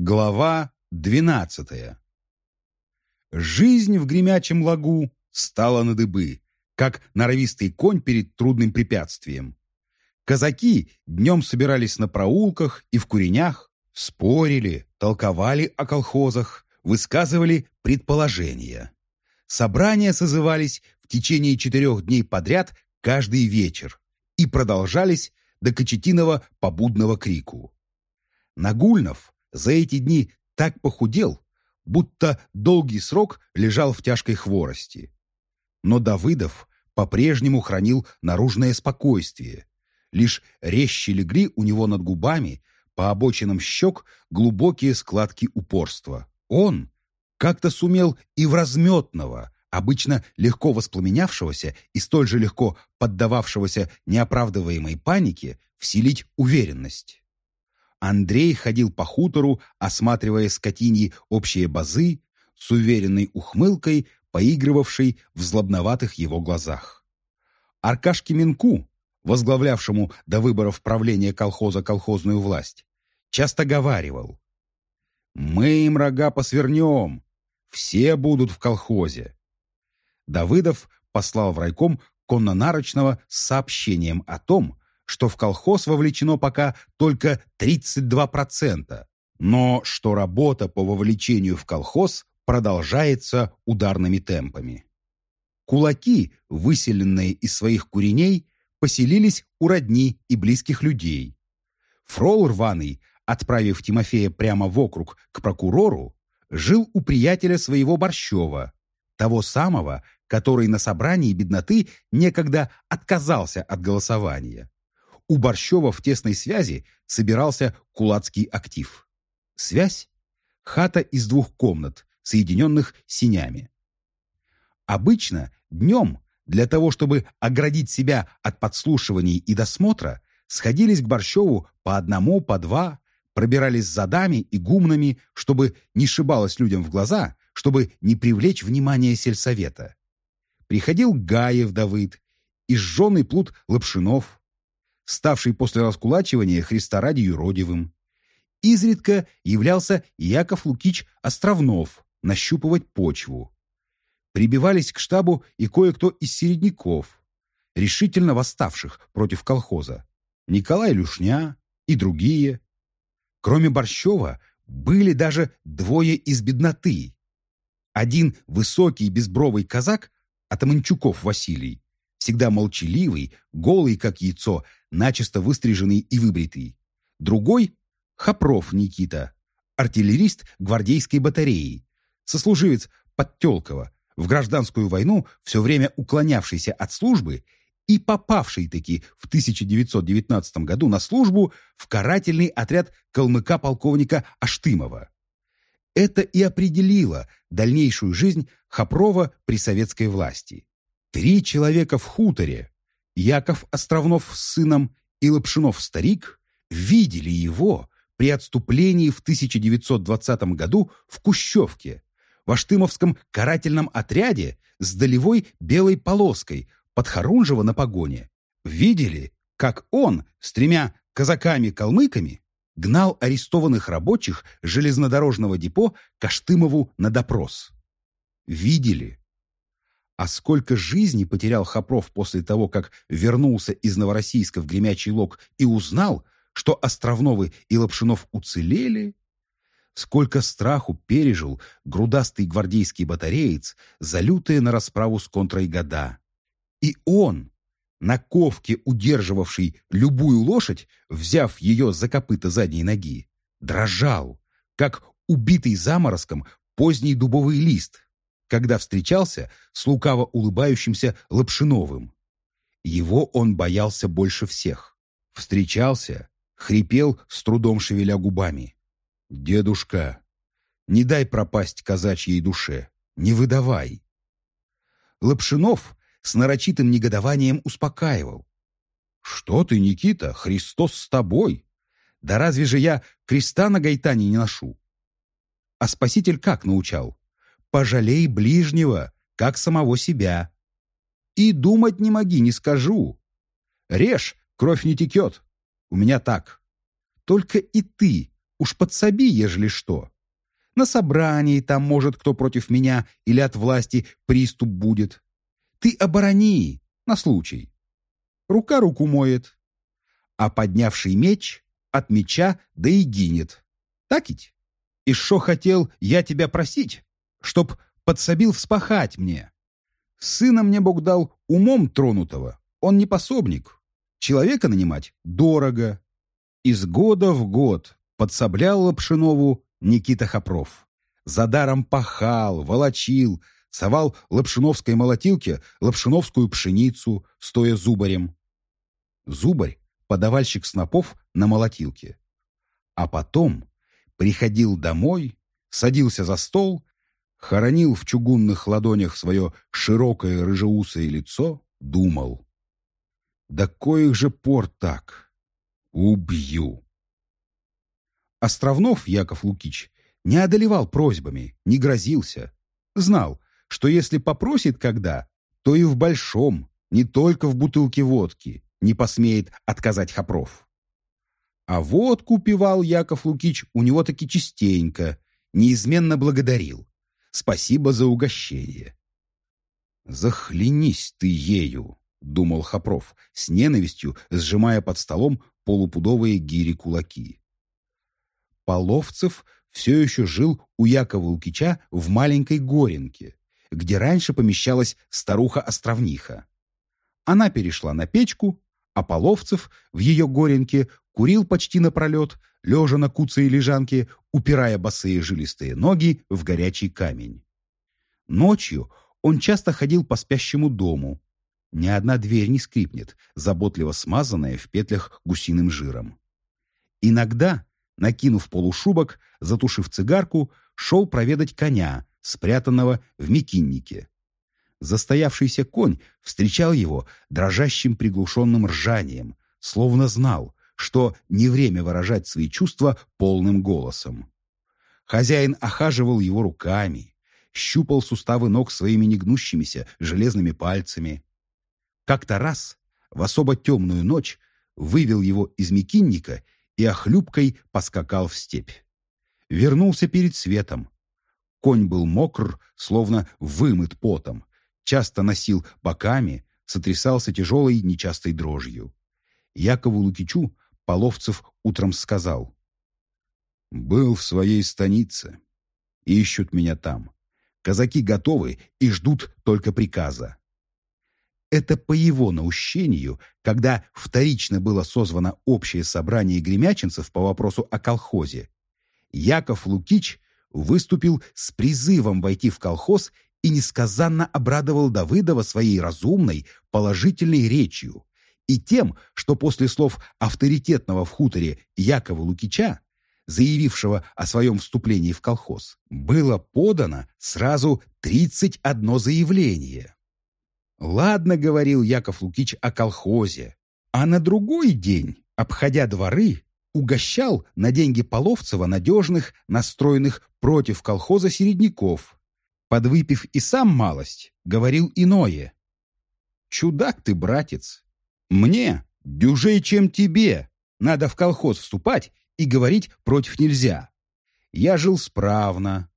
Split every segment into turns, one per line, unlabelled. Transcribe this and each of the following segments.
Глава двенадцатая. Жизнь в гремячем лагу стала на дыбы, как норовистый конь перед трудным препятствием. Казаки днем собирались на проулках и в куренях, спорили, толковали о колхозах, высказывали предположения. Собрания созывались в течение четырех дней подряд каждый вечер и продолжались до Кочетинова побудного крику. Нагульнов за эти дни так похудел, будто долгий срок лежал в тяжкой хворости. Но Давыдов по-прежнему хранил наружное спокойствие. Лишь резче легли у него над губами, по обочинам щек, глубокие складки упорства. Он как-то сумел и в разметного, обычно легко воспламенявшегося и столь же легко поддававшегося неоправдываемой панике, вселить уверенность. Андрей ходил по хутору, осматривая скотиньи общие базы, с уверенной ухмылкой, поигрывавшей в злобноватых его глазах. Аркашке Минку, возглавлявшему до выборов правления колхоза колхозную власть, часто говаривал «Мы им рога посвернем, все будут в колхозе». Давыдов послал в райком конно-нарочного с сообщением о том, что в колхоз вовлечено пока только 32%, но что работа по вовлечению в колхоз продолжается ударными темпами. Кулаки, выселенные из своих куреней, поселились у родни и близких людей. Фрол Рваный, отправив Тимофея прямо в округ к прокурору, жил у приятеля своего Борщева, того самого, который на собрании бедноты некогда отказался от голосования. У Борщева в тесной связи собирался кулацкий актив. Связь – хата из двух комнат, соединенных синями. Обычно днем для того, чтобы оградить себя от подслушиваний и досмотра, сходились к Борщеву по одному, по два, пробирались за дами и гумнами, чтобы не шибалось людям в глаза, чтобы не привлечь внимание сельсовета. Приходил Гаев Давыд и жженый плут Лапшинов, ставший после раскулачивания Христа ради юродивым. Изредка являлся Яков Лукич Островнов нащупывать почву. Прибивались к штабу и кое-кто из середняков, решительно восставших против колхоза. Николай Люшня и другие. Кроме Борщева были даже двое из бедноты. Один высокий безбровый казак, Атаманчуков Василий, всегда молчаливый, голый, как яйцо, начисто выстриженный и выбритый. Другой — Хопров Никита, артиллерист гвардейской батареи, сослуживец Подтелкова, в гражданскую войну все время уклонявшийся от службы и попавший-таки в 1919 году на службу в карательный отряд калмыка полковника Аштымова. Это и определило дальнейшую жизнь Хопрова при советской власти. Три человека в хуторе, Яков Островнов с сыном и Лапшинов-старик, видели его при отступлении в 1920 году в Кущевке, в Аштымовском карательном отряде с долевой белой полоской под Харунжево на погоне. Видели, как он с тремя казаками-калмыками гнал арестованных рабочих железнодорожного депо к Аштымову на допрос. Видели, а сколько жизней потерял Хопров после того, как вернулся из Новороссийска в Гремячий Лог и узнал, что Островновы и Лапшинов уцелели? Сколько страху пережил грудастый гвардейский батареец, залютые на расправу с контрой года. И он, на ковке удерживавший любую лошадь, взяв ее за копыта задней ноги, дрожал, как убитый заморозком поздний дубовый лист, когда встречался с лукаво улыбающимся Лапшиновым. Его он боялся больше всех. Встречался, хрипел, с трудом шевеля губами. «Дедушка, не дай пропасть казачьей душе, не выдавай». Лапшинов с нарочитым негодованием успокаивал. «Что ты, Никита, Христос с тобой? Да разве же я креста на гайтане не ношу?» А Спаситель как научал? Пожалей ближнего, как самого себя. И думать не моги, не скажу. Режь, кровь не текет. У меня так. Только и ты, уж подсоби, ежели что. На собрании там, может, кто против меня или от власти приступ будет. Ты оборони, на случай. Рука руку моет. А поднявший меч от меча да и гинет. Так ведь? И шо хотел я тебя просить, чтоб подсобил вспахать мне. Сына мне Бог дал умом тронутого, он не пособник. Человека нанимать дорого. Из года в год подсоблял Лапшинову Никита Хопров. За даром пахал, волочил, совал лапшиновской молотилке лапшиновскую пшеницу, стоя зубарем. Зубарь — подавальщик снопов на молотилке. А потом приходил домой, садился за стол, хоронил в чугунных ладонях свое широкое рыжеусое лицо, думал. «Да коих же пор так? Убью!» Островнов Яков Лукич не одолевал просьбами, не грозился. Знал, что если попросит когда, то и в большом, не только в бутылке водки, не посмеет отказать Хопров. А водку пивал Яков Лукич у него таки частенько, неизменно благодарил. Спасибо за угощение. «Захлянись ты ею», — думал Хопров, с ненавистью сжимая под столом полупудовые гири кулаки. Половцев все еще жил у Якова Лукича в маленькой Горенке, где раньше помещалась старуха-островниха. Она перешла на печку, а Половцев в ее Горенке курил почти напролет, лежа на куце лежанке, упирая босые жилистые ноги в горячий камень. Ночью он часто ходил по спящему дому. Ни одна дверь не скрипнет, заботливо смазанная в петлях гусиным жиром. Иногда накинув полушубок, затушив цигарку, шел проведать коня, спрятанного в мекиннике. Застоявшийся конь встречал его дрожащим приглушенным ржанием, словно знал, что не время выражать свои чувства полным голосом. Хозяин охаживал его руками, щупал суставы ног своими негнущимися железными пальцами. Как-то раз, в особо темную ночь, вывел его из мекинника и охлюбкой поскакал в степь. Вернулся перед светом. Конь был мокр, словно вымыт потом, часто носил боками, сотрясался тяжелой нечастой дрожью. Якову Лукичу Половцев утром сказал. «Был в своей станице. Ищут меня там. Казаки готовы и ждут только приказа. Это по его наущению, когда вторично было созвано общее собрание гремячинцев по вопросу о колхозе, Яков Лукич выступил с призывом войти в колхоз и несказанно обрадовал Давыдова своей разумной, положительной речью и тем, что после слов авторитетного в хуторе Якова Лукича, заявившего о своем вступлении в колхоз, было подано сразу 31 заявление. Ладно, говорил Яков Лукич о колхозе, а на другой день, обходя дворы, угощал на деньги Половцева надежных, настроенных против колхоза середняков. Подвыпив и сам малость, говорил иное. «Чудак ты, братец! Мне, дюжей, чем тебе, надо в колхоз вступать и говорить против нельзя. Я жил справно,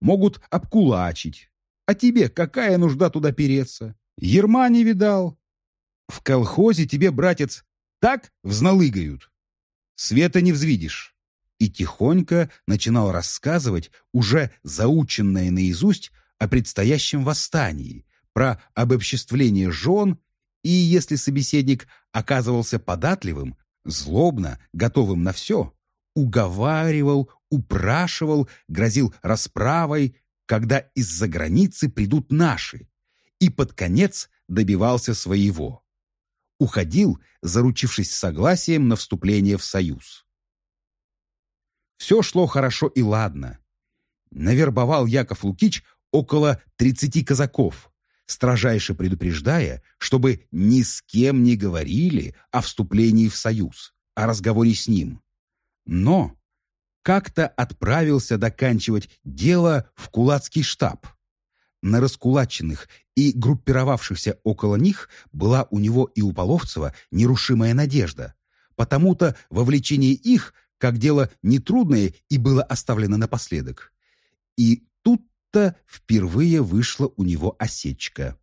могут обкулачить. А тебе какая нужда туда переться? Ерма не видал. В колхозе тебе, братец, так взналыгают. Света не взвидишь. И тихонько начинал рассказывать уже заученное наизусть о предстоящем восстании, про обобществление жен, и если собеседник оказывался податливым, злобно, готовым на все, уговаривал, упрашивал, грозил расправой, когда из-за границы придут наши, и под конец добивался своего. Уходил, заручившись согласием на вступление в союз. Все шло хорошо и ладно. Навербовал Яков Лукич около 30 казаков, строжайше предупреждая, чтобы ни с кем не говорили о вступлении в союз, о разговоре с ним. Но как-то отправился доканчивать дело в кулацкий штаб. На раскулаченных и группировавшихся около них была у него и у Половцева нерушимая надежда. Потому-то вовлечение их, как дело нетрудное и было оставлено напоследок. И тут-то впервые вышла у него осечка.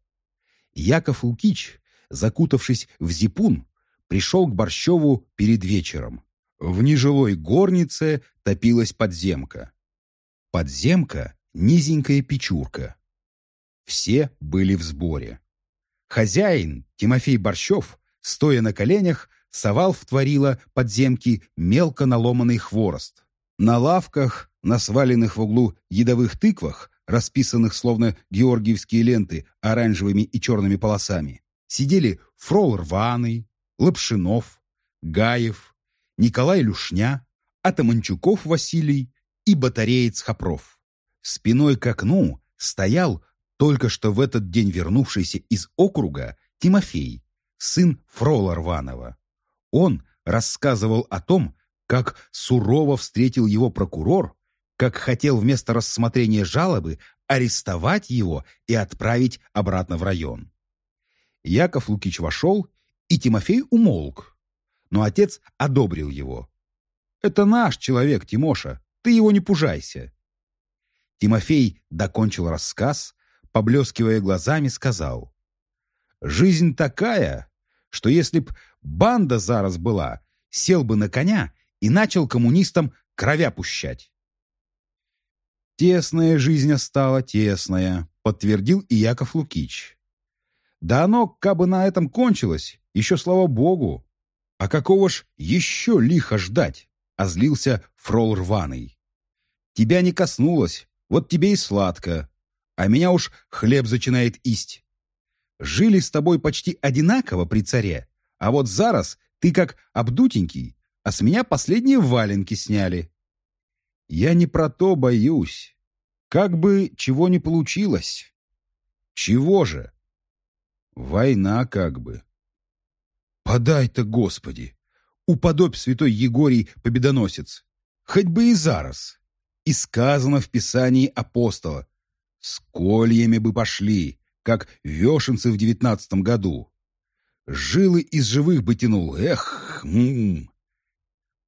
Яков Лукич, закутавшись в зипун, пришел к Борщеву перед вечером. В нежилой горнице топилась подземка. Подземка — низенькая печурка. Все были в сборе. Хозяин, Тимофей Борщев, стоя на коленях, совал в творила подземки мелко наломанный хворост. На лавках, на сваленных в углу едовых тыквах, расписанных словно георгиевские ленты оранжевыми и черными полосами, сидели Фрол Рваный, Лапшинов, Гаев, Николай Люшня, Атаманчуков Василий и батареец Хопров. Спиной к окну стоял только что в этот день вернувшийся из округа Тимофей, сын Фрола Рванова. Он рассказывал о том, как сурово встретил его прокурор, как хотел вместо рассмотрения жалобы арестовать его и отправить обратно в район. Яков Лукич вошел, и Тимофей умолк. Но отец одобрил его. «Это наш человек, Тимоша, ты его не пужайся». Тимофей докончил рассказ, поблескивая глазами, сказал. «Жизнь такая, что если б банда зараз была, сел бы на коня и начал коммунистам кровя пущать». «Тесная жизнь стала тесная», — подтвердил и Яков Лукич. «Да оно, кабы на этом кончилось, еще слава богу. А какого ж еще лихо ждать?» — озлился фрол рваный. «Тебя не коснулось, вот тебе и сладко а меня уж хлеб зачинает исть. Жили с тобой почти одинаково при царе, а вот зараз ты как обдутенький, а с меня последние валенки сняли. Я не про то боюсь. Как бы чего не получилось. Чего же? Война как бы. Подай-то, Господи! Уподобь святой Егорий победоносец. Хоть бы и зараз. И сказано в Писании апостола, с кольями бы пошли, как вешенцы в девятнадцатом году. Жилы из живых бы тянул, эх, м,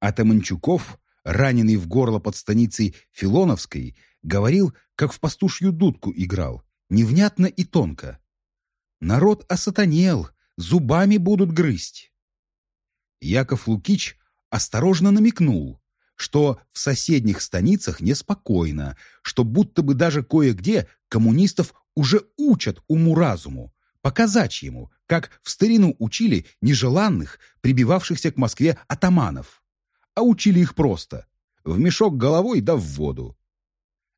А Таманчуков, раненый в горло под станицей Филоновской, говорил, как в пастушью дудку играл, невнятно и тонко. Народ осатанел, зубами будут грызть. Яков Лукич осторожно намекнул, что в соседних станицах неспокойно, что будто бы даже кое-где коммунистов уже учат уму-разуму, показать ему, как в старину учили нежеланных, прибивавшихся к Москве атаманов. А учили их просто – в мешок головой да в воду.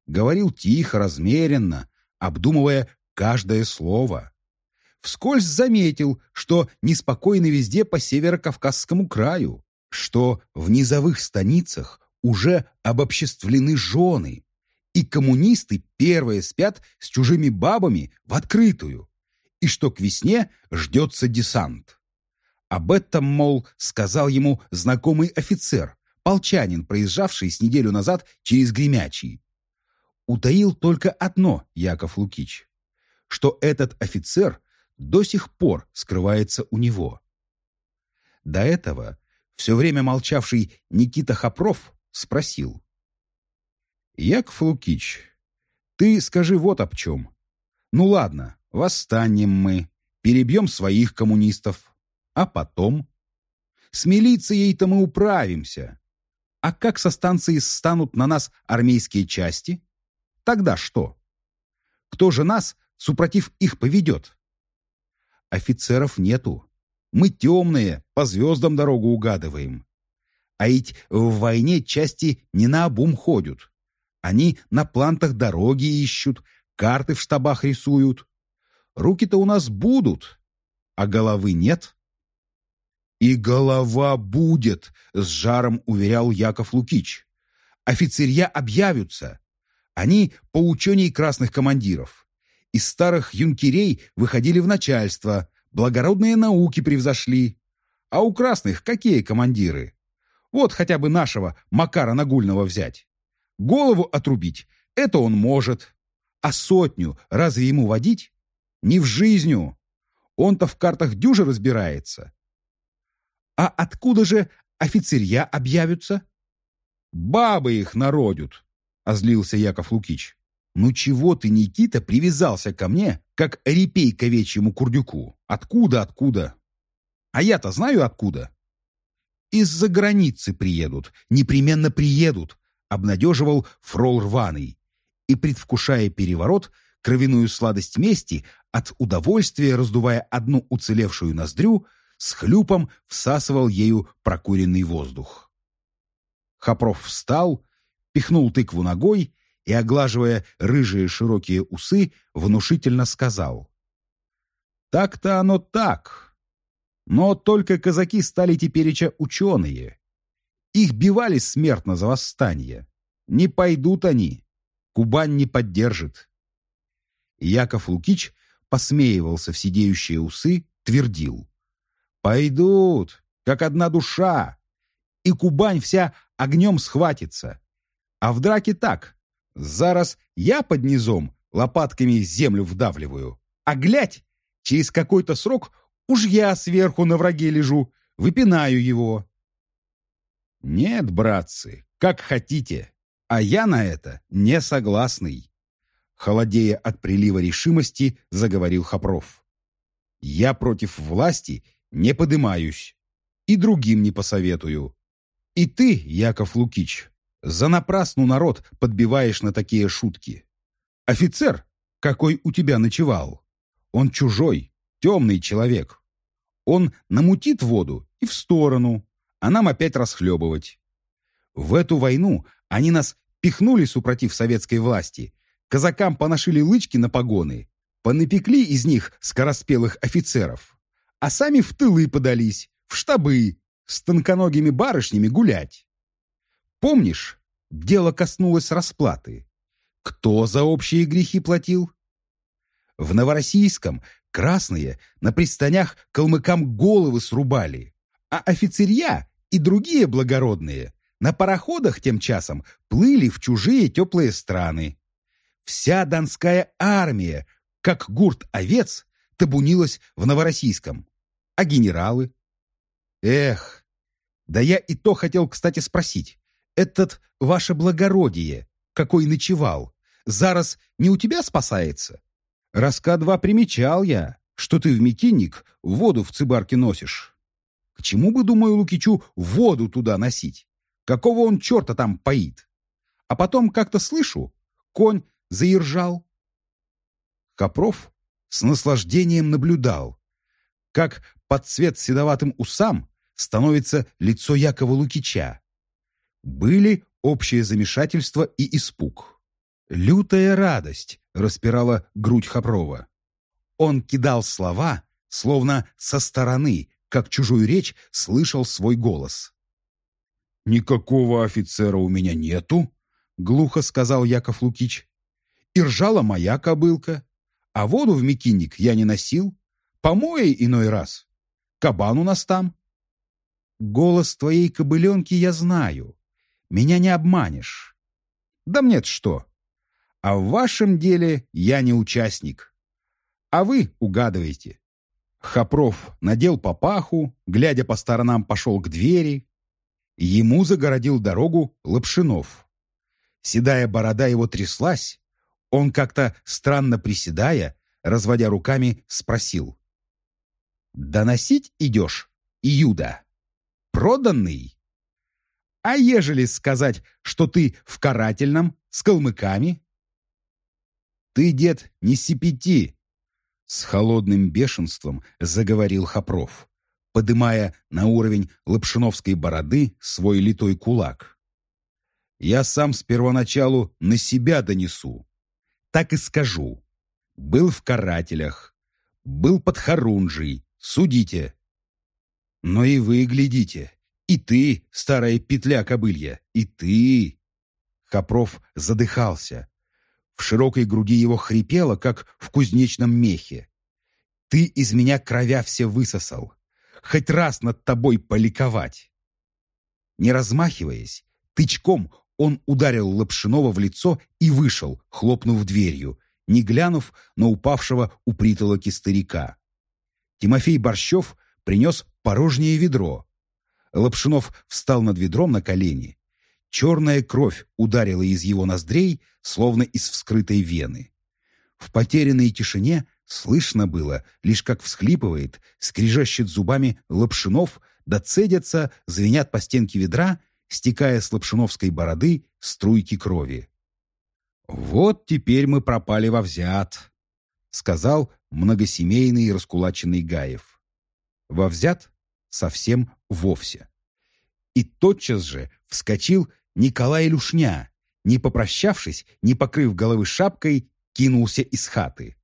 Говорил тихо, размеренно, обдумывая каждое слово. Вскользь заметил, что неспокойно везде по северо-кавказскому краю что в низовых станицах уже обобществлены жены, и коммунисты первые спят с чужими бабами в открытую, и что к весне ждется десант. Об этом, мол, сказал ему знакомый офицер, полчанин, проезжавший с неделю назад через Гремячий. Утаил только одно Яков Лукич, что этот офицер до сих пор скрывается у него. До этого все время молчавший Никита Хопров спросил. «Яков Лукич, ты скажи вот об чем. Ну ладно, восстанем мы, перебьем своих коммунистов. А потом? С милицией-то мы управимся. А как со станции станут на нас армейские части? Тогда что? Кто же нас, супротив их, поведет? Офицеров нету. Мы темные, по звездам дорогу угадываем. А ведь в войне части не на обум ходят. Они на плантах дороги ищут, карты в штабах рисуют. Руки-то у нас будут, а головы нет. «И голова будет», — с жаром уверял Яков Лукич. «Офицерья объявятся. Они по учению красных командиров. Из старых юнкерей выходили в начальство, Благородные науки превзошли. А у красных какие командиры? Вот хотя бы нашего Макара Нагульного взять. Голову отрубить — это он может. А сотню разве ему водить? Не в жизнью. Он-то в картах дюже разбирается. А откуда же офицерья объявятся? Бабы их народят, озлился Яков Лукич. «Ну чего ты, Никита, привязался ко мне, как репей к овечьему курдюку? Откуда, откуда?» «А я-то знаю, откуда?» «Из-за границы приедут, непременно приедут», обнадеживал фрол рваный. И, предвкушая переворот, кровяную сладость мести, от удовольствия раздувая одну уцелевшую ноздрю, с хлюпом всасывал ею прокуренный воздух. Хопров встал, пихнул тыкву ногой и, оглаживая рыжие широкие усы, внушительно сказал. «Так-то оно так. Но только казаки стали тепереча ученые. Их бивали смертно за восстание. Не пойдут они. Кубань не поддержит». Яков Лукич посмеивался в сидеющие усы, твердил. «Пойдут, как одна душа, и Кубань вся огнем схватится. А в драке так. Зараз я под низом лопатками землю вдавливаю. А глядь, через какой-то срок уж я сверху на враге лежу, выпинаю его. Нет, братцы, как хотите, а я на это не согласный. Холодея от прилива решимости, заговорил Хопров. Я против власти не подымаюсь и другим не посоветую. И ты, Яков Лукич, за напрасну народ подбиваешь на такие шутки. Офицер, какой у тебя ночевал, он чужой, темный человек. Он намутит воду и в сторону, а нам опять расхлебывать. В эту войну они нас пихнули супротив советской власти, казакам поношили лычки на погоны, понапекли из них скороспелых офицеров, а сами в тылы подались, в штабы, с тонконогими барышнями гулять. Помнишь, дело коснулось расплаты. Кто за общие грехи платил? В Новороссийском красные на пристанях калмыкам головы срубали, а офицерья и другие благородные на пароходах тем часом плыли в чужие теплые страны. Вся донская армия, как гурт овец, табунилась в Новороссийском. А генералы? Эх, да я и то хотел, кстати, спросить. Этот ваше благородие, какой ночевал, зараз не у тебя спасается? Раска-два примечал я, что ты в мекинник воду в цибарке носишь. К чему бы, думаю, Лукичу воду туда носить? Какого он черта там поит? А потом как-то слышу, конь заиржал. Копров с наслаждением наблюдал, как под цвет седоватым усам становится лицо Якова Лукича, были общее замешательство и испуг. Лютая радость распирала грудь Хопрова. Он кидал слова, словно со стороны, как чужую речь, слышал свой голос. «Никакого офицера у меня нету», — глухо сказал Яков Лукич. «И ржала моя кобылка, а воду в мекинник я не носил, помои иной раз. Кабан у нас там». «Голос твоей кобыленки я знаю. Меня не обманешь. Да мне что? А в вашем деле я не участник. А вы угадываете. Хопров надел папаху, глядя по сторонам, пошел к двери. Ему загородил дорогу Лапшинов. Седая борода его тряслась. Он как-то странно приседая, разводя руками, спросил. «Доносить идешь, Иуда? Проданный?» А ежели сказать, что ты в карательном, с калмыками? Ты, дед, не сипяти, с холодным бешенством заговорил Хопров, подымая на уровень лапшиновской бороды свой литой кулак. Я сам с первоначалу на себя донесу. Так и скажу. Был в карателях, был под Харунжей, судите. Но и вы глядите, и ты, старая петля кобылья, и ты!» Хопров задыхался. В широкой груди его хрипело, как в кузнечном мехе. «Ты из меня кровя все высосал. Хоть раз над тобой поликовать!» Не размахиваясь, тычком он ударил Лапшинова в лицо и вышел, хлопнув дверью, не глянув на упавшего у притолоки старика. Тимофей Борщев принес порожнее ведро, Лапшинов встал над ведром на колени, черная кровь ударила из его ноздрей, словно из вскрытой вены. В потерянной тишине слышно было, лишь как всхлипывает, скрижащит зубами Лапшинов, да цедятся, звенят по стенке ведра, стекая с лапшиновской бороды струйки крови. «Вот теперь мы пропали во взят», — сказал многосемейный раскулаченный Гаев. Во взят совсем вовсе. И тотчас же вскочил Николай Люшня, не попрощавшись, не покрыв головы шапкой, кинулся из хаты.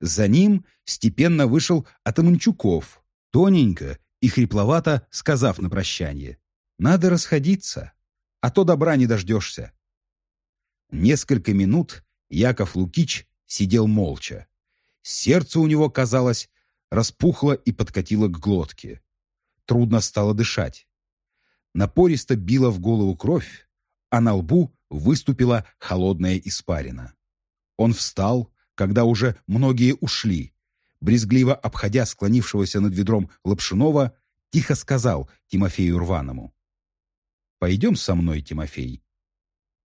За ним степенно вышел Атаманчуков, тоненько и хрипловато сказав на прощание. «Надо расходиться, а то добра не дождешься». Несколько минут Яков Лукич сидел молча. Сердце у него, казалось, распухло и подкатило к глотке. Трудно стало дышать. Напористо била в голову кровь, а на лбу выступила холодная испарина. Он встал, когда уже многие ушли. Брезгливо обходя склонившегося над ведром Лапшинова, тихо сказал Тимофею Рваному. «Пойдем со мной, Тимофей».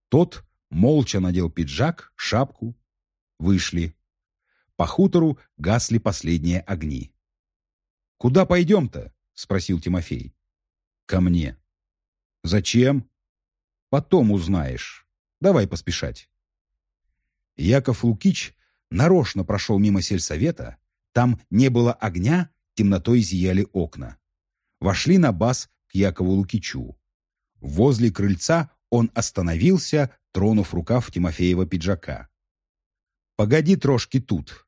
Тот молча надел пиджак, шапку. Вышли. По хутору гасли последние огни. «Куда пойдем-то?» — спросил Тимофей. «Ко мне». «Зачем?» «Потом узнаешь. Давай поспешать». Яков Лукич нарочно прошел мимо сельсовета. Там не было огня, темнотой зияли окна. Вошли на бас к Якову Лукичу. Возле крыльца он остановился, тронув рукав Тимофеева пиджака. «Погоди трошки тут.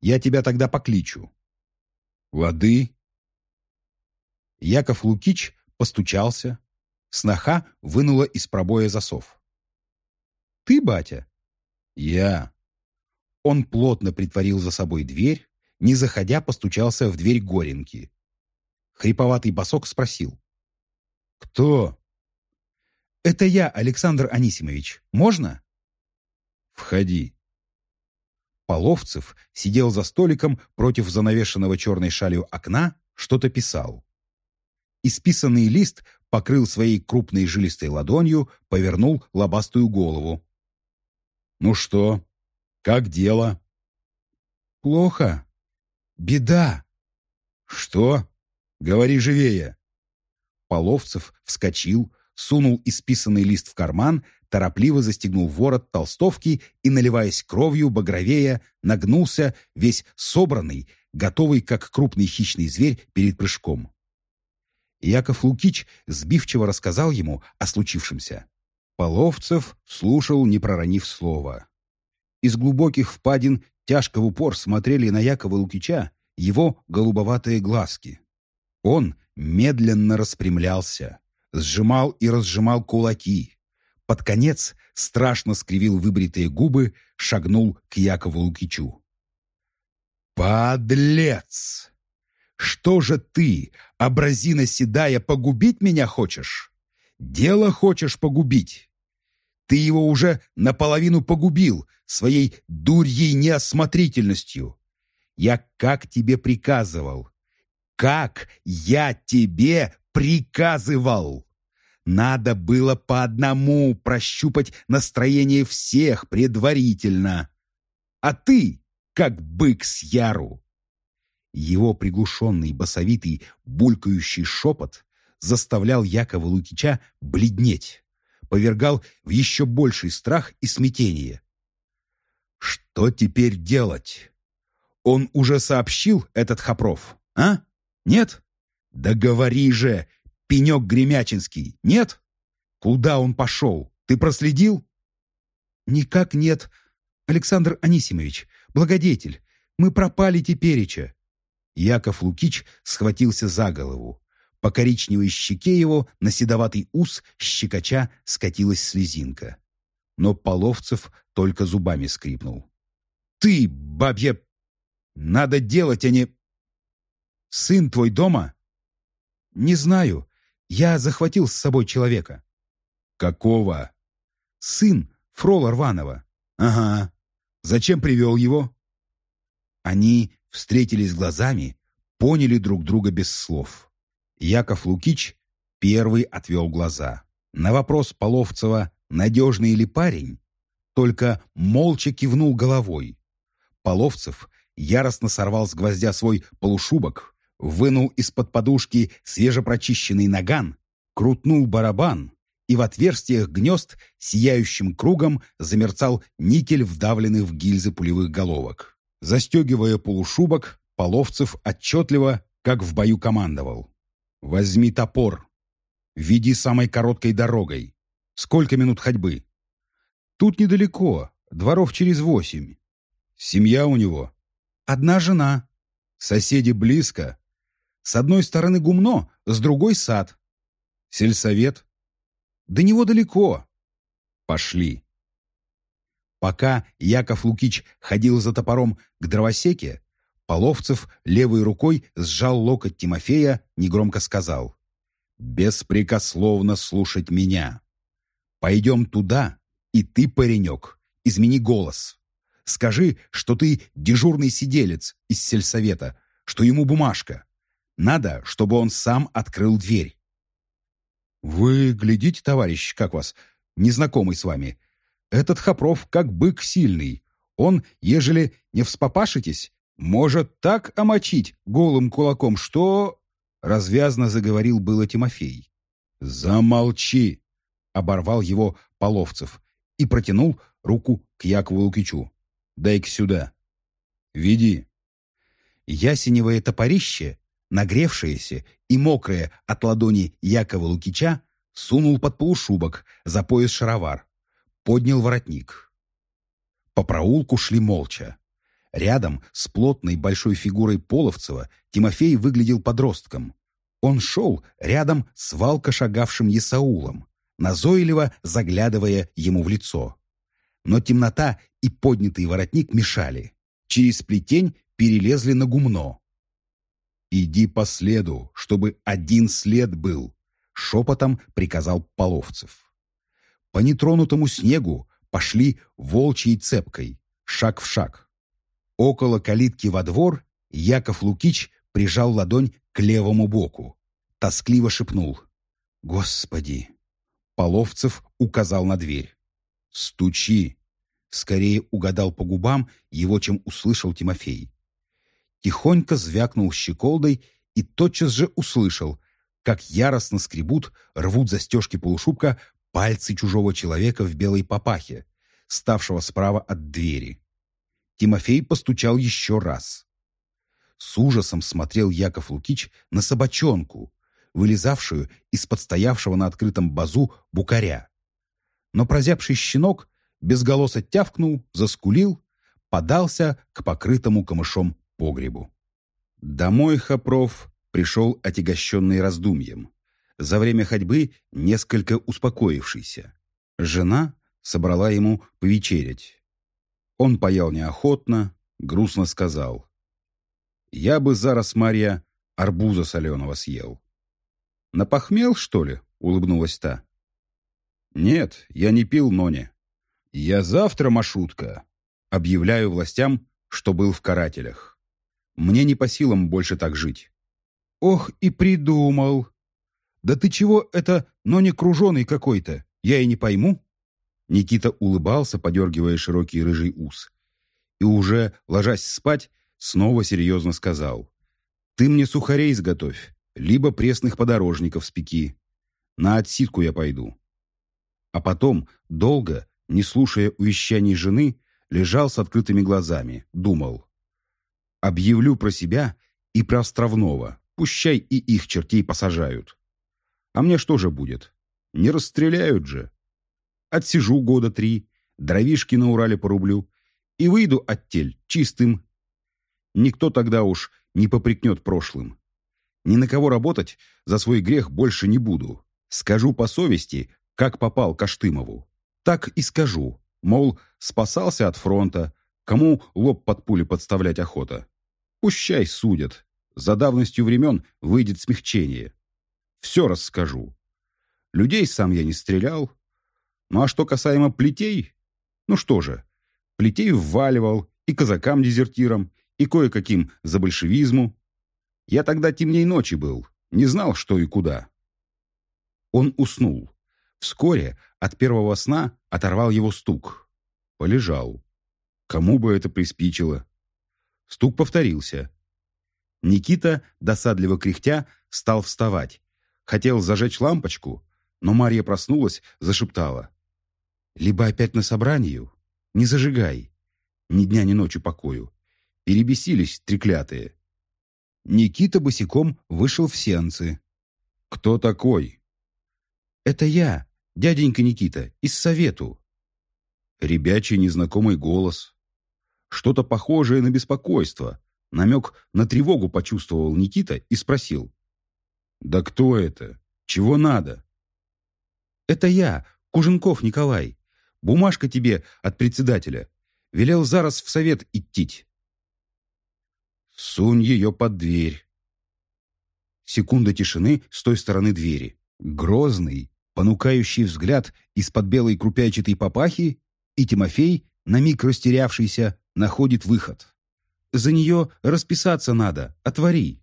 Я тебя тогда покличу». «Лады?» Яков Лукич постучался. Сноха вынула из пробоя засов. «Ты, батя?» «Я». Он плотно притворил за собой дверь, не заходя, постучался в дверь Горенки. Хриповатый босок спросил. «Кто?» «Это я, Александр Анисимович. Можно?» «Входи». Половцев сидел за столиком против занавешенного черной шалью окна, что-то писал. Исписанный лист покрыл своей крупной жилистой ладонью, повернул лобастую голову. «Ну что, как дело?» «Плохо. Беда». «Что? Говори живее». Половцев вскочил, сунул исписанный лист в карман, торопливо застегнул ворот толстовки и, наливаясь кровью, багровея, нагнулся, весь собранный, готовый, как крупный хищный зверь перед прыжком. Яков Лукич сбивчиво рассказал ему о случившемся. Половцев слушал, не проронив слова. Из глубоких впадин тяжко в упор смотрели на Якова Лукича его голубоватые глазки. Он медленно распрямлялся, сжимал и разжимал кулаки. Под конец страшно скривил выбритые губы, шагнул к Якову Лукичу. «Подлец! Что же ты, образина седая, погубить меня хочешь? Дело хочешь погубить? Ты его уже наполовину погубил своей дурьей неосмотрительностью. Я как тебе приказывал? Как я тебе приказывал? Надо было по одному прощупать настроение всех предварительно. А ты, как бык с яру. Его приглушенный, басовитый, булькающий шепот заставлял Якова Лукича бледнеть, повергал в еще больший страх и смятение. Что теперь делать? Он уже сообщил, этот Хопров, а? Нет? Да говори же, пенек Гремячинский, нет? Куда он пошел? Ты проследил? Никак нет, Александр Анисимович, благодетель. Мы пропали тепереча. Яков Лукич схватился за голову. По коричневой щеке его на седоватый ус щекоча скатилась слезинка. Но Половцев только зубами скрипнул. «Ты, бабье! Надо делать, а не...» «Сын твой дома?» «Не знаю. Я захватил с собой человека». «Какого?» «Сын Фрола Рванова». «Ага. Зачем привел его?» Они встретились глазами, поняли друг друга без слов. Яков Лукич первый отвел глаза. На вопрос Половцева «надежный ли парень?» только молча кивнул головой. Половцев яростно сорвал с гвоздя свой полушубок, вынул из-под подушки свежепрочищенный наган, крутнул барабан, и в отверстиях гнезд сияющим кругом замерцал никель, вдавленный в гильзы пулевых головок. Застегивая полушубок, Половцев отчетливо, как в бою командовал. «Возьми топор. Веди самой короткой дорогой. Сколько минут ходьбы?» «Тут недалеко, дворов через восемь. Семья у него?» «Одна жена. Соседи близко. С одной стороны гумно, с другой сад. Сельсовет. До него далеко. Пошли. Пока Яков Лукич ходил за топором к дровосеке, Половцев левой рукой сжал локоть Тимофея, негромко сказал «Беспрекословно слушать меня. Пойдем туда, и ты, паренек, измени голос. Скажи, что ты дежурный сиделец из сельсовета, что ему бумажка. Надо, чтобы он сам открыл дверь. «Вы глядите, товарищ, как вас, незнакомый с вами. Этот Хопров как бык сильный. Он, ежели не вспопашитесь, может так омочить голым кулаком, что...» Развязно заговорил было Тимофей. «Замолчи!» — оборвал его Половцев и протянул руку к Якову Лукичу. «Дай-ка сюда. Веди». Ясеневое топорище нагревшееся и мокрое от ладони Якова Лукича, сунул под полушубок за пояс шаровар, поднял воротник. По проулку шли молча. Рядом с плотной большой фигурой Половцева Тимофей выглядел подростком. Он шел рядом с валко шагавшим Исаулом, назойливо заглядывая ему в лицо. Но темнота и поднятый воротник мешали. Через плетень перелезли на гумно. «Иди по следу, чтобы один след был», — шепотом приказал Половцев. По нетронутому снегу пошли волчьей цепкой, шаг в шаг. Около калитки во двор Яков Лукич прижал ладонь к левому боку. Тоскливо шепнул. «Господи!» Половцев указал на дверь. «Стучи!» Скорее угадал по губам его, чем услышал Тимофей тихонько звякнул щеколдой и тотчас же услышал, как яростно скребут, рвут застежки полушубка пальцы чужого человека в белой папахе, ставшего справа от двери. Тимофей постучал еще раз. С ужасом смотрел Яков Лукич на собачонку, вылезавшую из-под стоявшего на открытом базу букаря. Но прозябший щенок безголосо тявкнул, заскулил, подался к покрытому камышом погребу. Домой Хопров пришел отягощенный раздумьем. За время ходьбы несколько успокоившийся. Жена собрала ему повечерять. Он паял неохотно, грустно сказал. «Я бы зараз, Марья, арбуза соленого съел». «Напохмел, что ли?» — улыбнулась та. «Нет, я не пил, Ноне. Я завтра, Машутка, объявляю властям, что был в карателях. Мне не по силам больше так жить. Ох, и придумал. Да ты чего это, но не круженый какой-то? Я и не пойму. Никита улыбался, подергивая широкий рыжий ус. И уже, ложась спать, снова серьезно сказал. Ты мне сухарей изготовь, либо пресных подорожников спеки. На отсидку я пойду. А потом, долго, не слушая увещаний жены, лежал с открытыми глазами, думал. Объявлю про себя и про Островного. Пущай и их чертей посажают. А мне что же будет? Не расстреляют же. Отсижу года три, дровишки на Урале порублю и выйду от тель чистым. Никто тогда уж не попрекнет прошлым. Ни на кого работать за свой грех больше не буду. Скажу по совести, как попал к Аштымову. Так и скажу, мол, спасался от фронта, кому лоб под пули подставлять охота. Пущай судят. За давностью времен выйдет смягчение. Все расскажу. Людей сам я не стрелял. Ну а что касаемо плетей? Ну что же, плетей вваливал и казакам-дезертирам, и кое-каким за большевизму. Я тогда темней ночи был, не знал, что и куда. Он уснул. Вскоре от первого сна оторвал его стук. Полежал. Кому бы это приспичило? Стук повторился. Никита, досадливо кряхтя, стал вставать. Хотел зажечь лампочку, но Марья проснулась, зашептала. «Либо опять на собранию? Не зажигай. Ни дня, ни ночи покою. Перебесились треклятые». Никита босиком вышел в сеансы. «Кто такой?» «Это я, дяденька Никита, из совету». Ребячий незнакомый голос. Что-то похожее на беспокойство. Намек на тревогу почувствовал Никита и спросил. «Да кто это? Чего надо?» «Это я, Куженков Николай. Бумажка тебе от председателя. Велел зараз в совет идти». «Сунь ее под дверь». Секунда тишины с той стороны двери. Грозный, понукающий взгляд из-под белой крупячатой папахи, и Тимофей, на миг растерявшийся, находит выход. «За нее расписаться надо, отвори».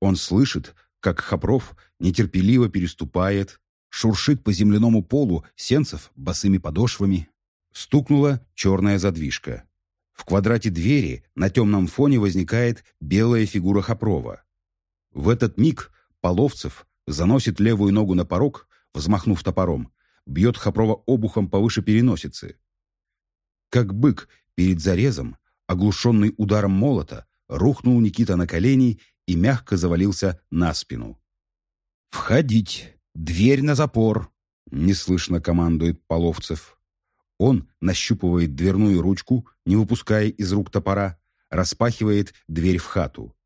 Он слышит, как Хопров нетерпеливо переступает, шуршит по земляному полу сенцев босыми подошвами. Стукнула черная задвижка. В квадрате двери на темном фоне возникает белая фигура Хопрова. В этот миг Половцев заносит левую ногу на порог, взмахнув топором, бьет Хопрова обухом повыше переносицы. Как бык перед зарезом, оглушенный ударом молота, рухнул Никита на колени и мягко завалился на спину. «Входить! Дверь на запор!» — неслышно командует Половцев. Он нащупывает дверную ручку, не выпуская из рук топора, распахивает дверь в хату.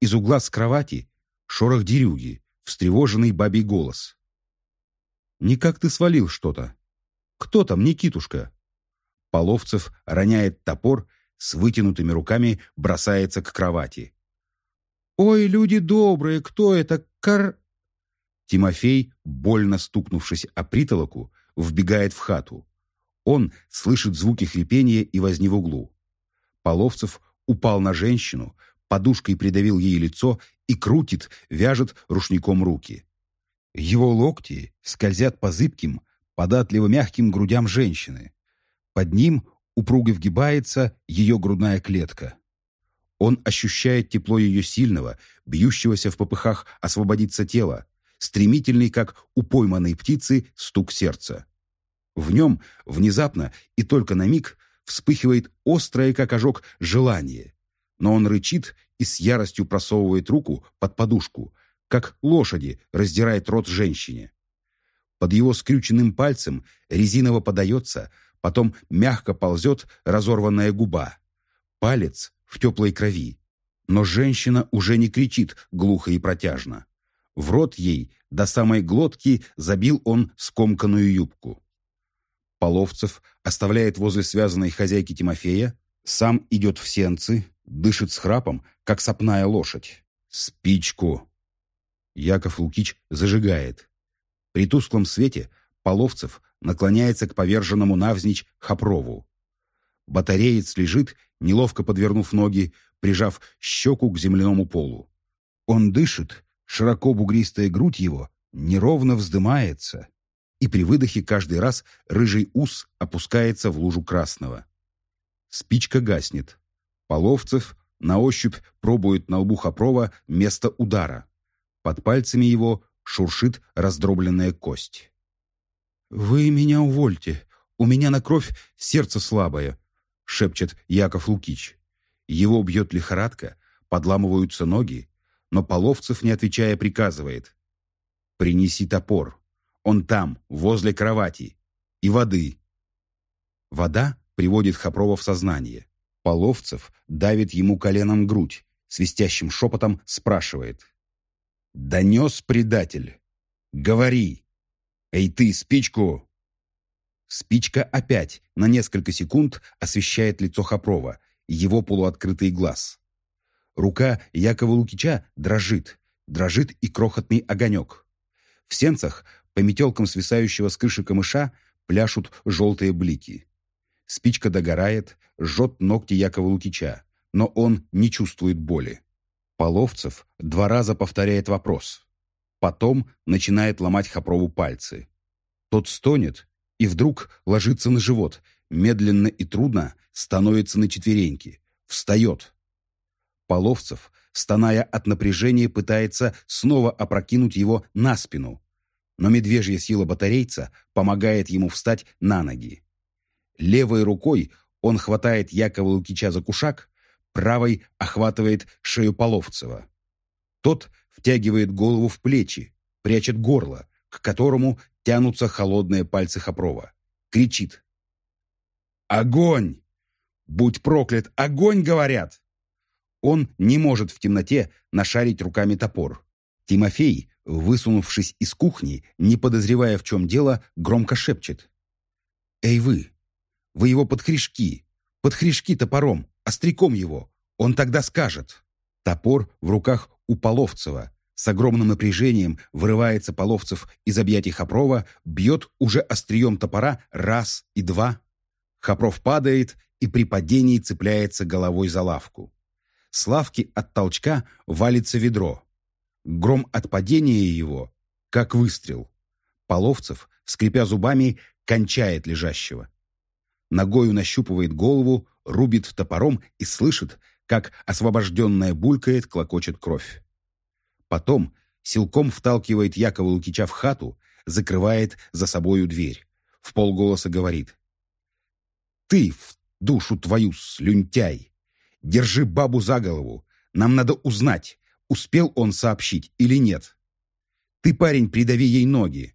Из угла с кровати шорох дерюги, встревоженный бабий голос. «Никак ты свалил что-то. Кто там, Никитушка?» Половцев роняет топор, с вытянутыми руками бросается к кровати. «Ой, люди добрые, кто это? Кар...» Тимофей, больно стукнувшись о притолоку, вбегает в хату. Он слышит звуки хрипения и возни в углу. Половцев упал на женщину, подушкой придавил ей лицо и крутит, вяжет рушником руки. Его локти скользят по зыбким, податливо мягким грудям женщины. Под ним упруго вгибается ее грудная клетка. Он ощущает тепло ее сильного, бьющегося в попыхах освободиться тела, стремительный, как у пойманной птицы, стук сердца. В нем внезапно и только на миг вспыхивает острое, как ожог, желание. Но он рычит и с яростью просовывает руку под подушку, как лошади раздирает рот женщине. Под его скрюченным пальцем резиново подается, потом мягко ползет разорванная губа. Палец в теплой крови. Но женщина уже не кричит глухо и протяжно. В рот ей до самой глотки забил он скомканную юбку. Половцев оставляет возле связанной хозяйки Тимофея, сам идет в сенцы, дышит с храпом, как сопная лошадь. «Спичку!» Яков Лукич зажигает. При тусклом свете Половцев наклоняется к поверженному навзничь Хопрову. Батареец лежит, неловко подвернув ноги, прижав щеку к земляному полу. Он дышит, широко бугристая грудь его неровно вздымается и при выдохе каждый раз рыжий ус опускается в лужу красного. Спичка гаснет. Половцев на ощупь пробует на лбу Хопрова место удара. Под пальцами его шуршит раздробленная кость. «Вы меня увольте. У меня на кровь сердце слабое», — шепчет Яков Лукич. Его бьет лихорадка, подламываются ноги, но Половцев, не отвечая, приказывает. «Принеси топор». Он там, возле кровати. И воды. Вода приводит Хопрова в сознание. Половцев давит ему коленом грудь, свистящим шепотом спрашивает. «Донес предатель! Говори! Эй ты, спичку!» Спичка опять на несколько секунд освещает лицо Хопрова, его полуоткрытый глаз. Рука Якова Лукича дрожит, дрожит и крохотный огонек. В сенцах по метелкам свисающего с крыши камыша пляшут желтые блики. Спичка догорает, жжет ногти Якова Лукича, но он не чувствует боли. Половцев два раза повторяет вопрос. Потом начинает ломать Хопрову пальцы. Тот стонет и вдруг ложится на живот, медленно и трудно становится на четвереньки, встает. Половцев, стоная от напряжения, пытается снова опрокинуть его на спину, но медвежья сила батарейца помогает ему встать на ноги. Левой рукой он хватает Якова Лукича за кушак, правой охватывает шею Половцева. Тот втягивает голову в плечи, прячет горло, к которому тянутся холодные пальцы Хопрова. Кричит. «Огонь! Будь проклят, огонь, говорят!» Он не может в темноте нашарить руками топор. Тимофей, высунувшись из кухни, не подозревая, в чем дело, громко шепчет. «Эй вы! Вы его под хряшки! Под хряшки топором! Остряком его! Он тогда скажет!» Топор в руках у Половцева. С огромным напряжением вырывается Половцев из объятий Хопрова, бьет уже острием топора раз и два. Хопров падает и при падении цепляется головой за лавку. С лавки от толчка валится ведро. Гром от падения его, как выстрел. Половцев, скрипя зубами, кончает лежащего. Ногою нащупывает голову, рубит топором и слышит, как освобожденная булькает, клокочет кровь. Потом силком вталкивает Якова Лукича в хату, закрывает за собою дверь. В полголоса говорит. «Ты в душу твою, слюнтяй! Держи бабу за голову! Нам надо узнать, успел он сообщить или нет. Ты, парень, придави ей ноги!»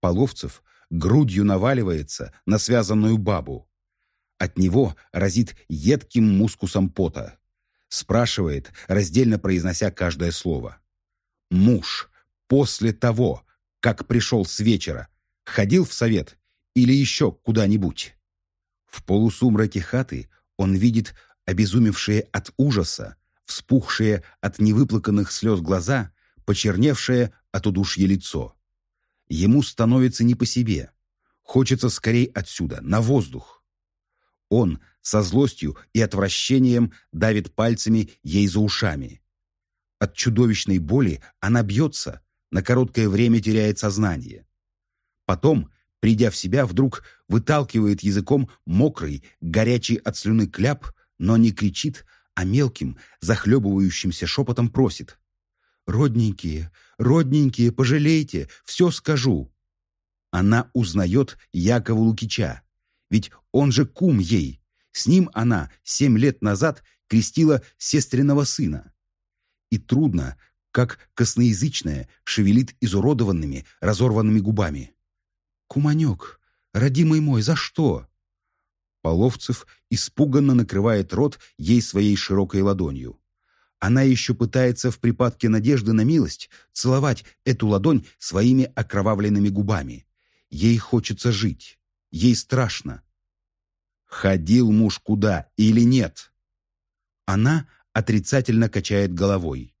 Половцев грудью наваливается на связанную бабу. От него разит едким мускусом пота. Спрашивает, раздельно произнося каждое слово. Муж после того, как пришел с вечера, ходил в совет или еще куда-нибудь? В полусумраке хаты он видит обезумевшие от ужаса, вспухшие от невыплаканных слез глаза, почерневшее от удушья лицо. Ему становится не по себе. Хочется скорей отсюда, на воздух. Он со злостью и отвращением давит пальцами ей за ушами. От чудовищной боли она бьется, на короткое время теряет сознание. Потом, придя в себя, вдруг выталкивает языком мокрый, горячий от слюны кляп, но не кричит, а мелким, захлебывающимся шепотом просит. «Родненькие, родненькие, пожалейте, все скажу». Она узнает Якова Лукича, ведь он же кум ей. С ним она семь лет назад крестила сестренного сына. И трудно, как косноязычная, шевелит изуродованными, разорванными губами. «Куманек, родимый мой, за что?» Половцев испуганно накрывает рот ей своей широкой ладонью. Она еще пытается в припадке надежды на милость целовать эту ладонь своими окровавленными губами. Ей хочется жить. Ей страшно. Ходил муж куда или нет? Она отрицательно качает головой.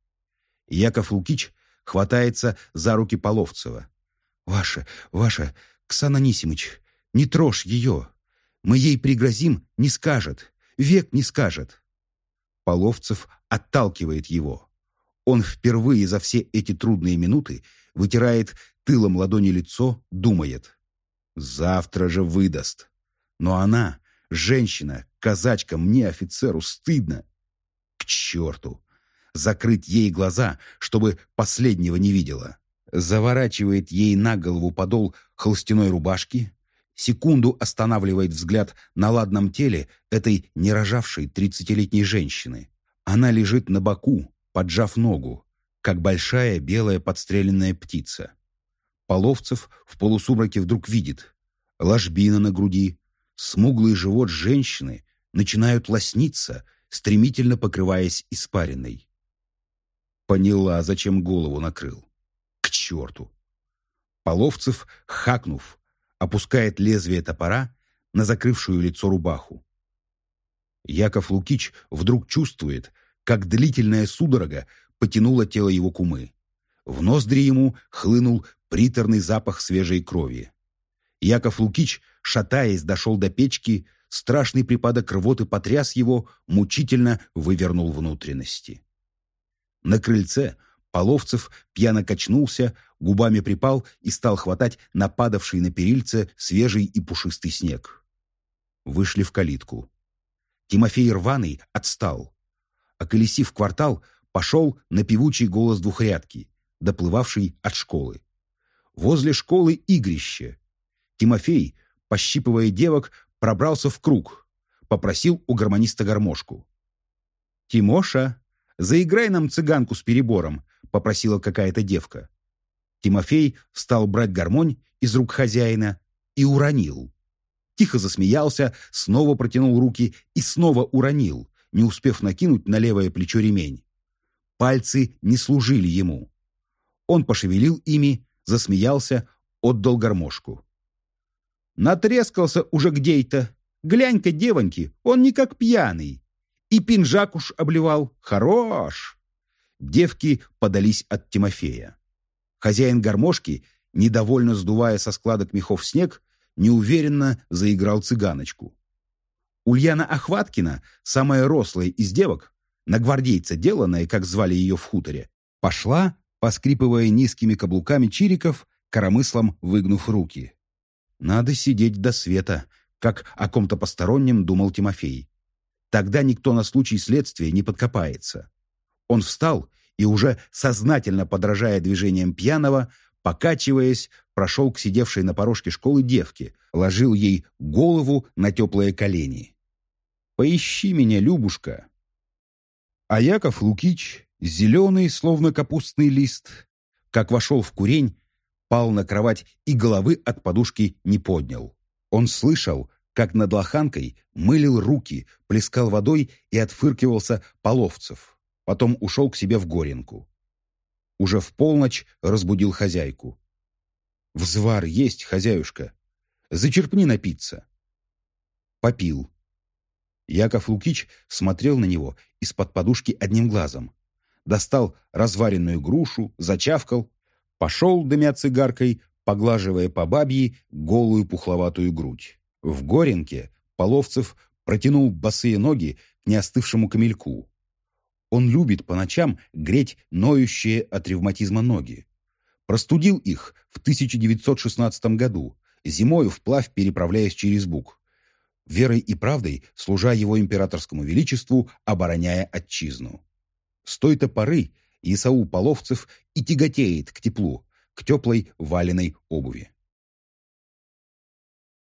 Яков Лукич хватается за руки Половцева. «Ваша, ваша, Ксана Нисимыч, не трожь ее. Мы ей пригрозим, не скажет, век не скажет». Половцев отталкивает его. Он впервые за все эти трудные минуты вытирает тылом ладони лицо, думает. Завтра же выдаст. Но она, женщина, казачка, мне, офицеру, стыдно. К черту! Закрыть ей глаза, чтобы последнего не видела. Заворачивает ей на голову подол холстяной рубашки, секунду останавливает взгляд на ладном теле этой нерожавшей тридцатилетней женщины. Она лежит на боку, поджав ногу, как большая белая подстреленная птица. Половцев в полусумраке вдруг видит. Ложбина на груди, смуглый живот женщины начинают лосниться, стремительно покрываясь испариной. Поняла, зачем голову накрыл. К черту! Половцев, хакнув, опускает лезвие топора на закрывшую лицо рубаху. Яков Лукич вдруг чувствует, как длительная судорога потянула тело его кумы. В ноздри ему хлынул приторный запах свежей крови. Яков Лукич, шатаясь, дошел до печки, страшный припадок рвоты потряс его, мучительно вывернул внутренности. На крыльце Половцев пьяно качнулся, губами припал и стал хватать нападавший на перильце свежий и пушистый снег. Вышли в калитку. Тимофей Рваный отстал. Околесив квартал, пошел на певучий голос двухрядки, доплывавший от школы. Возле школы игрище. Тимофей, пощипывая девок, пробрался в круг, попросил у гармониста гармошку. «Тимоша, заиграй нам цыганку с перебором», — попросила какая-то девка. Тимофей стал брать гармонь из рук хозяина и уронил. Тихо засмеялся, снова протянул руки и снова уронил, не успев накинуть на левое плечо ремень. Пальцы не служили ему. Он пошевелил ими, засмеялся, отдал гармошку. Натрескался уже где-то. Глянь-ка, девоньки, он не как пьяный. И пинжак уж обливал. Хорош. Девки подались от Тимофея. Хозяин гармошки, недовольно сдувая со складок мехов снег, неуверенно заиграл цыганочку. Ульяна Охваткина, самая рослая из девок, на гвардейца деланная, как звали ее в хуторе, пошла, поскрипывая низкими каблуками чириков, коромыслом выгнув руки. «Надо сидеть до света», как о ком-то постороннем думал Тимофей. Тогда никто на случай следствия не подкопается. Он встал и уже сознательно подражая движениям пьяного, покачиваясь, прошел к сидевшей на порожке школы девке, ложил ей голову на теплые колени. «Поищи меня, Любушка!» А Яков Лукич, зеленый, словно капустный лист, как вошел в курень, пал на кровать и головы от подушки не поднял. Он слышал, как над лоханкой мылил руки, плескал водой и отфыркивался половцев. Потом ушел к себе в горенку. Уже в полночь разбудил хозяйку. «Взвар есть, хозяюшка. Зачерпни напиться». Попил. Яков Лукич смотрел на него из-под подушки одним глазом. Достал разваренную грушу, зачавкал, пошел, дымя цигаркой, поглаживая по бабьи голую пухловатую грудь. В Горенке Половцев протянул босые ноги к неостывшему камельку. Он любит по ночам греть ноющие от ревматизма ноги. Простудил их в 1916 году, зимою вплавь переправляясь через Буг. Верой и правдой, служа его императорскому величеству, обороняя отчизну. С той-то поры Исаул Половцев и тяготеет к теплу, к теплой валеной обуви.